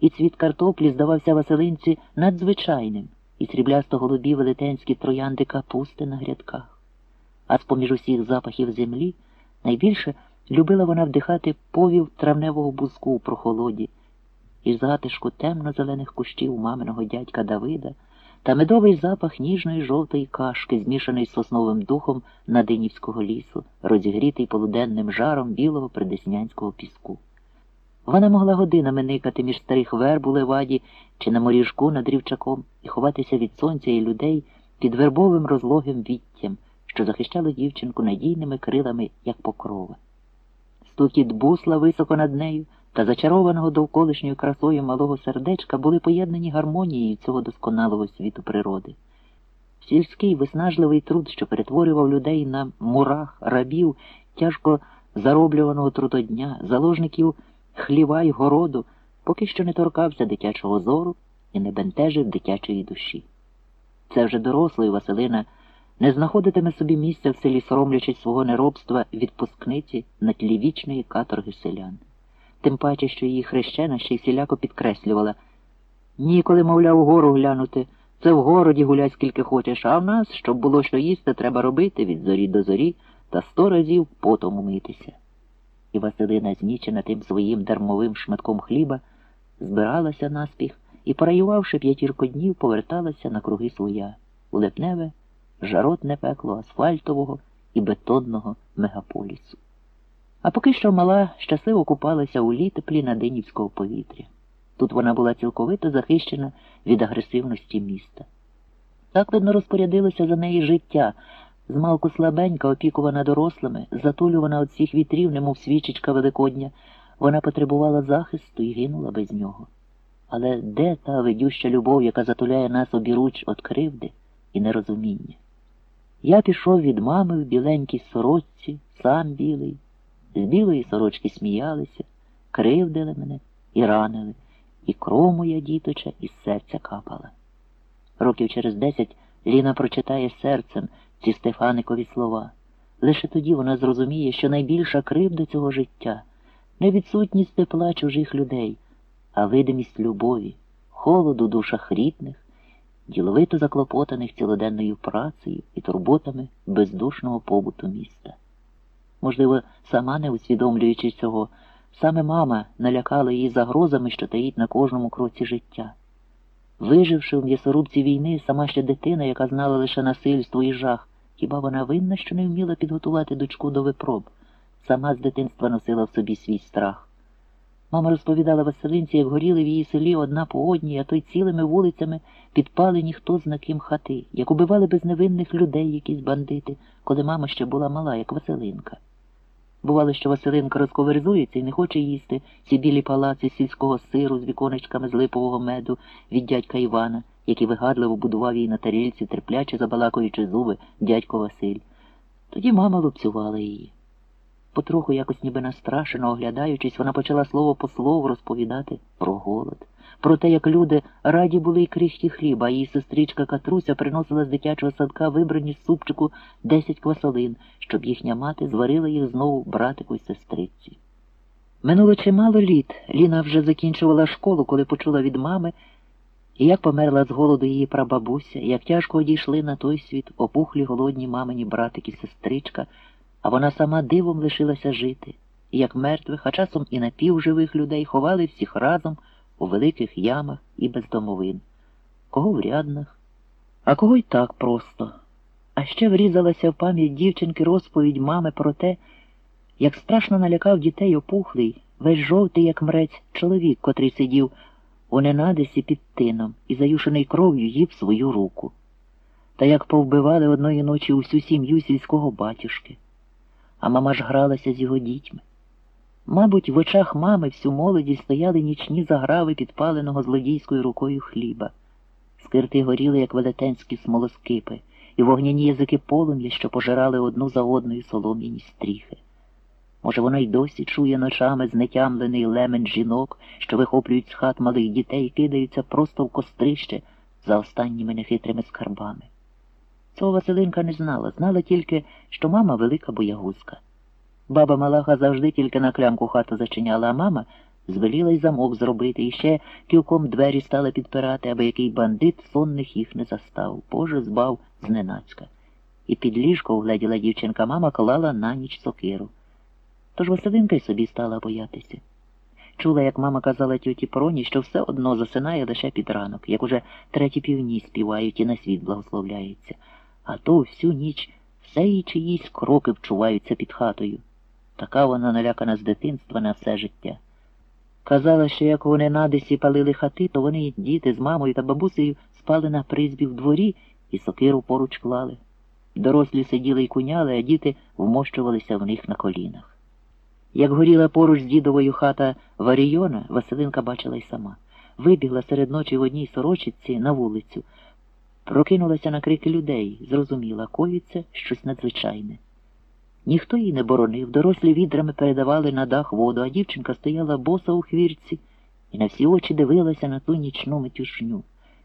і цвіт картоплі здавався Василинці надзвичайним, і сріблясто голубі велетенські троянди капусти на грядках. А з-поміж усіх запахів землі найбільше любила вона вдихати повів травневого бузку у прохолоді і затишку темно-зелених кущів маминого дядька Давида та медовий запах ніжної жовтої кашки, змішаний з сосновим духом Надинівського лісу, розігрітий полуденним жаром білого придеснянського піску. Вона могла годинами никати між старих верб у леваді чи на моріжку над рівчаком і ховатися від сонця і людей під вербовим розлогим віттям, що захищало дівчинку надійними крилами, як покрова. Стукіт бусла високо над нею та зачарованого довколишньою красою малого сердечка були поєднані гармонією цього досконалого світу природи. Сільський виснажливий труд, що перетворював людей на мурах, рабів, тяжко зароблюваного трудодня, заложників хліва й городу, поки що не торкався дитячого зору і не бентежив дитячої душі. Це вже дорослою Василина не знаходитиме собі місця в селі, соромлячись свого неробства відпускниці на тлі вічної каторги селян. Тим паче, що її хрещена ще й сіляко підкреслювала ніколи, мовляв, угору глянути. Це в городі гуляй скільки хочеш, а в нас, щоб було що їсти, треба робити від зорі до зорі та сто разів потом умитися. І Василина, знічена тим своїм дармовим шматком хліба, збиралася наспіх і, пораювавши п'ятірко днів, поверталася на круги своя у лепневе, жаротне пекло асфальтового і бетонного мегаполісу. А поки що мала щасливо купалася у літеплі надинівського повітря. Тут вона була цілковито захищена від агресивності міста. Так, видно, розпорядилося за неї життя, змалку слабенька, опікувана дорослими, затулювана від всіх вітрів, немов свічечка Великодня, вона потребувала захисту і гинула без нього. Але де та ведюща любов, яка затуляє нас обіруч від кривди і нерозуміння? Я пішов від мами в біленькій сорочці, сам білий. З білої сорочки сміялися, кривдили мене і ранили, і кров моя діточа із серця капала. Років через десять Ліна прочитає серцем ці Стефаникові слова. Лише тоді вона зрозуміє, що найбільша кривда цього життя не відсутність тепла чужих людей, а видимість любові, холоду душах рідних, діловито заклопотаних цілоденною працею і турботами бездушного побуту міста. Можливо, сама не усвідомлюючи цього, саме мама налякала її загрозами, що таїть на кожному кроці життя. Виживши в м'ясорубці війни, сама ще дитина, яка знала лише насильство і жах, хіба вона винна, що не вміла підготувати дочку до випроб, сама з дитинства носила в собі свій страх. Мама розповідала Василинці, як горіли в її селі одна по одній, а то й цілими вулицями підпалені хто зна ким хати, як убивали безневинних людей якісь бандити, коли мама ще була мала, як Василинка. Бувало, що Василинка розковерзується і не хоче їсти ці білі палаци сільського сиру з віконечками з липового меду від дядька Івана, який вигадливо будував їй на тарільці, терпляче забалакуючи зуби дядько Василь. Тоді мама лупцювала її. Потроху, якось ніби настрашено оглядаючись, вона почала слово по слову розповідати про голод, про те, як люди раді були й крихті хліба, її сестричка Катруся приносила з дитячого садка вибрані з супчику десять квасолин, щоб їхня мати зварила їх знову братику й сестриці. Минуло чимало літ. Ліна вже закінчувала школу, коли почула від мами, як померла з голоду її прабабуся, як тяжко одійшли на той світ опухлі голодні мамині братик і сестричка, а вона сама дивом лишилася жити, як мертвих, а часом і напівживих людей ховали всіх разом у великих ямах і без домовин, кого в ряднах, а кого й так просто. А ще врізалася в пам'ять дівчинки розповідь мами про те, як страшно налякав дітей опухлий, весь жовтий, як мрець, чоловік, котрий сидів у ненадисі під тином і, заюшений кров'ю, їв свою руку. Та як повбивали одної ночі усю сім'ю сільського батюшки а мама ж гралася з його дітьми. Мабуть, в очах мами всю молодість стояли нічні заграви підпаленого злодійською рукою хліба. Скирти горіли, як велетенські смолоскипи, і вогняні язики полум'я, що пожирали одну за одною солом'яні стріхи. Може, вона й досі чує ночами знетямлений лемен жінок, що вихоплюють з хат малих дітей і кидаються просто в кострище за останніми нехитрими скарбами. Цього Василинка не знала, знала тільки, що мама велика боягузка. Баба Малаха завжди тільки на клямку хату зачиняла, а мама звеліла й замок зробити, і ще кілком двері стала підпирати, аби який бандит сонних їх не застав. Боже збав зненацька. І під ліжко вгледіла дівчинка мама клала на ніч сокиру. Тож Василинка й собі стала боятися. Чула, як мама казала тьоті Проні, що все одно засинає лише під ранок, як уже треті півні співають і на світ благословляється, а то всю ніч все і чиїсь кроки вчуваються під хатою. Така вона налякана з дитинства на все життя. Казала, що як вони надисі палили хати, то вони, діти з мамою та бабусею, спали на призбі в дворі і сокиру поруч клали. Дорослі сиділи й куняли, а діти вмощувалися в них на колінах. Як горіла поруч з дідовою хата Варійона, Василинка бачила й сама. Вибігла серед ночі в одній сорочиці на вулицю, прокинулася на крики людей, зрозуміла, коїться щось надзвичайне. Ніхто її не боронив, дорослі відрами передавали на дах воду, а дівчинка стояла боса у хвірці і на всі очі дивилася на ту нічну метюшню.